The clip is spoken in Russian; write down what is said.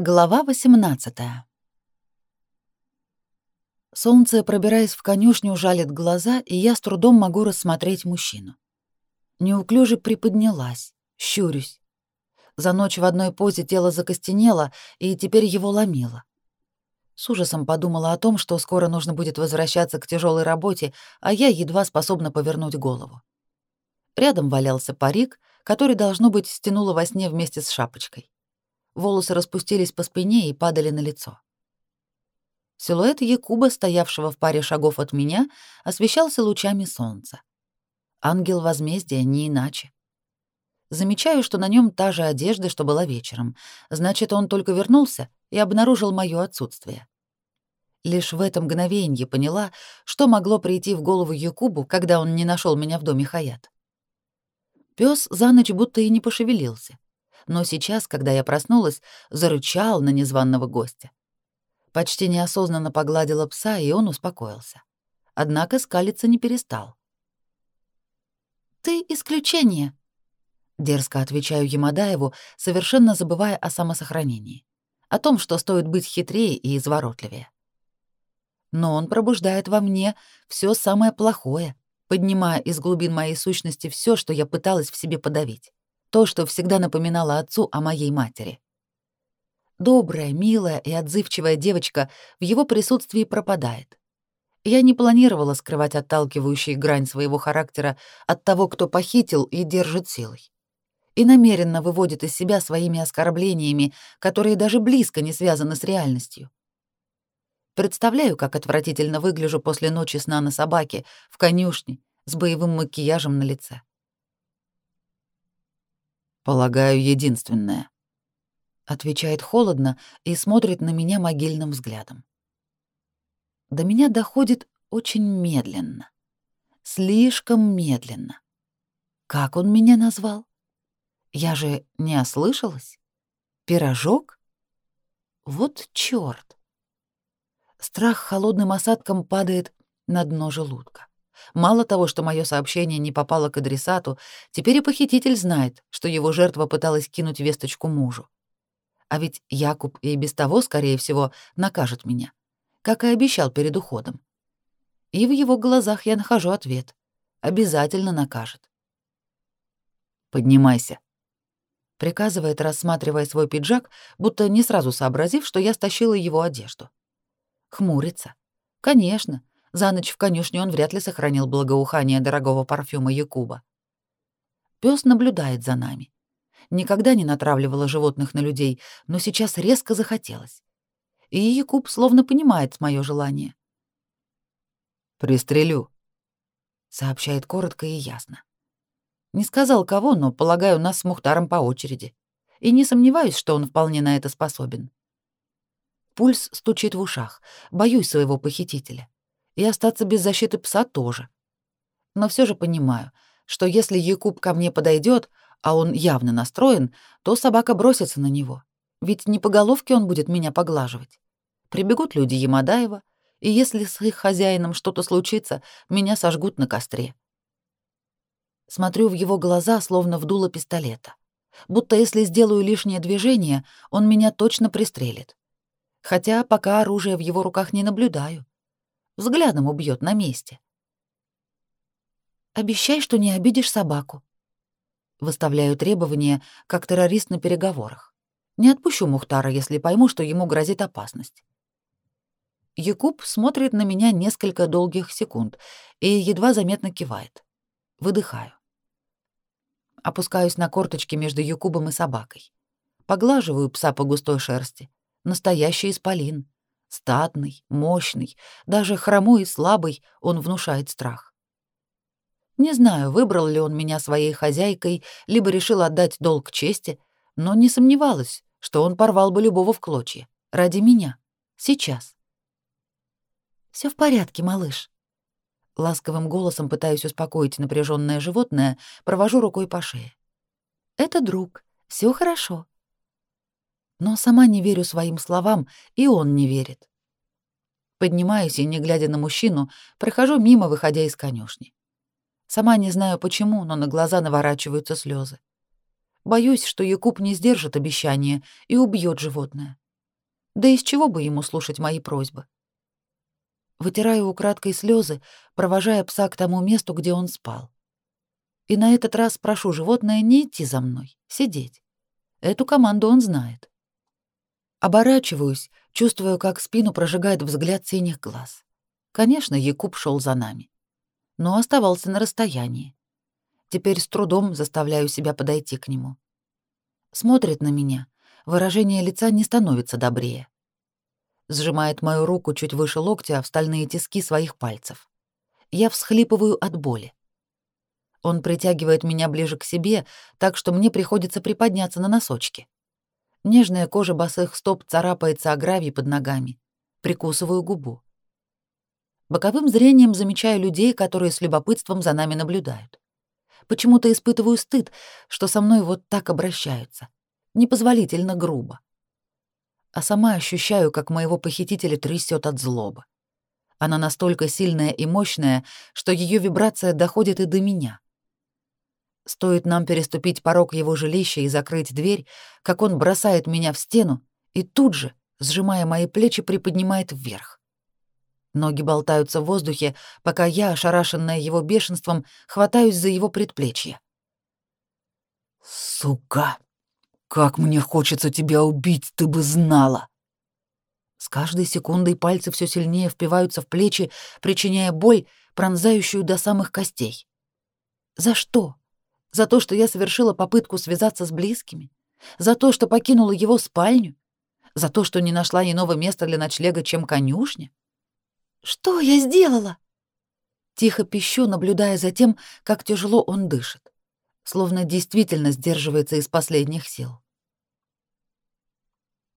Глава 18 Солнце, пробираясь в конюшню, жалит глаза, и я с трудом могу рассмотреть мужчину. Неуклюже приподнялась, щурюсь. За ночь в одной позе тело закостенело, и теперь его ломило. С ужасом подумала о том, что скоро нужно будет возвращаться к тяжелой работе, а я едва способна повернуть голову. Рядом валялся парик, который, должно быть, стянуло во сне вместе с шапочкой волосы распустились по спине и падали на лицо. Силуэт Якуба, стоявшего в паре шагов от меня, освещался лучами солнца. Ангел возмездия не иначе. Замечаю, что на нем та же одежда, что была вечером. Значит, он только вернулся и обнаружил мое отсутствие. Лишь в этом мгновенье поняла, что могло прийти в голову Якубу, когда он не нашел меня в доме Хаят. Пёс за ночь будто и не пошевелился но сейчас, когда я проснулась, зарычал на незваного гостя. Почти неосознанно погладила пса, и он успокоился. Однако скалиться не перестал. «Ты исключение», — дерзко отвечаю Ямадаеву, совершенно забывая о самосохранении, о том, что стоит быть хитрее и изворотливее. Но он пробуждает во мне все самое плохое, поднимая из глубин моей сущности все, что я пыталась в себе подавить то, что всегда напоминало отцу о моей матери. Добрая, милая и отзывчивая девочка в его присутствии пропадает. Я не планировала скрывать отталкивающие грань своего характера от того, кто похитил и держит силой. И намеренно выводит из себя своими оскорблениями, которые даже близко не связаны с реальностью. Представляю, как отвратительно выгляжу после ночи сна на собаке, в конюшне, с боевым макияжем на лице. Полагаю, единственное. Отвечает холодно и смотрит на меня могильным взглядом. До меня доходит очень медленно. Слишком медленно. Как он меня назвал? Я же не ослышалась. Пирожок? Вот чёрт. Страх холодным осадком падает на дно желудка. Мало того, что мое сообщение не попало к адресату, теперь и похититель знает, что его жертва пыталась кинуть весточку мужу. А ведь Якуб и без того, скорее всего, накажет меня, как и обещал перед уходом. И в его глазах я нахожу ответ. Обязательно накажет. «Поднимайся», — приказывает, рассматривая свой пиджак, будто не сразу сообразив, что я стащила его одежду. Хмурится. «Конечно, за ночь в конюшне он вряд ли сохранил благоухание дорогого парфюма Якуба. Пёс наблюдает за нами. Никогда не натравливала животных на людей, но сейчас резко захотелось. И Якуб словно понимает мое желание. «Пристрелю», — сообщает коротко и ясно. Не сказал кого, но, полагаю, нас с Мухтаром по очереди. И не сомневаюсь, что он вполне на это способен. Пульс стучит в ушах. Боюсь своего похитителя и остаться без защиты пса тоже. Но все же понимаю, что если Якуб ко мне подойдет, а он явно настроен, то собака бросится на него. Ведь не по головке он будет меня поглаживать. Прибегут люди Ямадаева, и если с их хозяином что-то случится, меня сожгут на костре. Смотрю в его глаза, словно в дуло пистолета. Будто если сделаю лишнее движение, он меня точно пристрелит. Хотя пока оружие в его руках не наблюдаю взглядом убьет на месте. «Обещай, что не обидишь собаку». Выставляю требования, как террорист на переговорах. Не отпущу Мухтара, если пойму, что ему грозит опасность. Якуб смотрит на меня несколько долгих секунд и едва заметно кивает. Выдыхаю. Опускаюсь на корточки между Якубом и собакой. Поглаживаю пса по густой шерсти. Настоящий исполин. Статный, мощный, даже хромой и слабый, он внушает страх. Не знаю, выбрал ли он меня своей хозяйкой, либо решил отдать долг чести, но не сомневалась, что он порвал бы любого в клочья. Ради меня. Сейчас. Все в порядке, малыш», ласковым голосом пытаюсь успокоить напряженное животное, провожу рукой по шее. «Это друг. все хорошо но сама не верю своим словам, и он не верит. Поднимаюсь и, не глядя на мужчину, прохожу мимо, выходя из конюшни. Сама не знаю почему, но на глаза наворачиваются слезы. Боюсь, что Якуб не сдержит обещание и убьет животное. Да из чего бы ему слушать мои просьбы? Вытираю украдкой слезы, провожая пса к тому месту, где он спал. И на этот раз прошу животное не идти за мной, сидеть. Эту команду он знает. Оборачиваюсь, чувствую, как спину прожигает взгляд синих глаз. Конечно, Якуб шел за нами, но оставался на расстоянии. Теперь с трудом заставляю себя подойти к нему. Смотрит на меня, выражение лица не становится добрее. Сжимает мою руку чуть выше локтя в стальные тиски своих пальцев. Я всхлипываю от боли. Он притягивает меня ближе к себе, так что мне приходится приподняться на носочки. Нежная кожа босых стоп царапается о гравий под ногами. Прикусываю губу. Боковым зрением замечаю людей, которые с любопытством за нами наблюдают. Почему-то испытываю стыд, что со мной вот так обращаются. Непозволительно грубо. А сама ощущаю, как моего похитителя трясет от злобы. Она настолько сильная и мощная, что ее вибрация доходит и до меня — Стоит нам переступить порог его жилища и закрыть дверь, как он бросает меня в стену и тут же, сжимая мои плечи, приподнимает вверх. Ноги болтаются в воздухе, пока я, ошарашенная его бешенством, хватаюсь за его предплечье. «Сука! Как мне хочется тебя убить, ты бы знала!» С каждой секундой пальцы все сильнее впиваются в плечи, причиняя боль, пронзающую до самых костей. «За что? За то, что я совершила попытку связаться с близкими? За то, что покинула его спальню? За то, что не нашла иного места для ночлега, чем конюшня? Что я сделала? Тихо пищу, наблюдая за тем, как тяжело он дышит, словно действительно сдерживается из последних сил.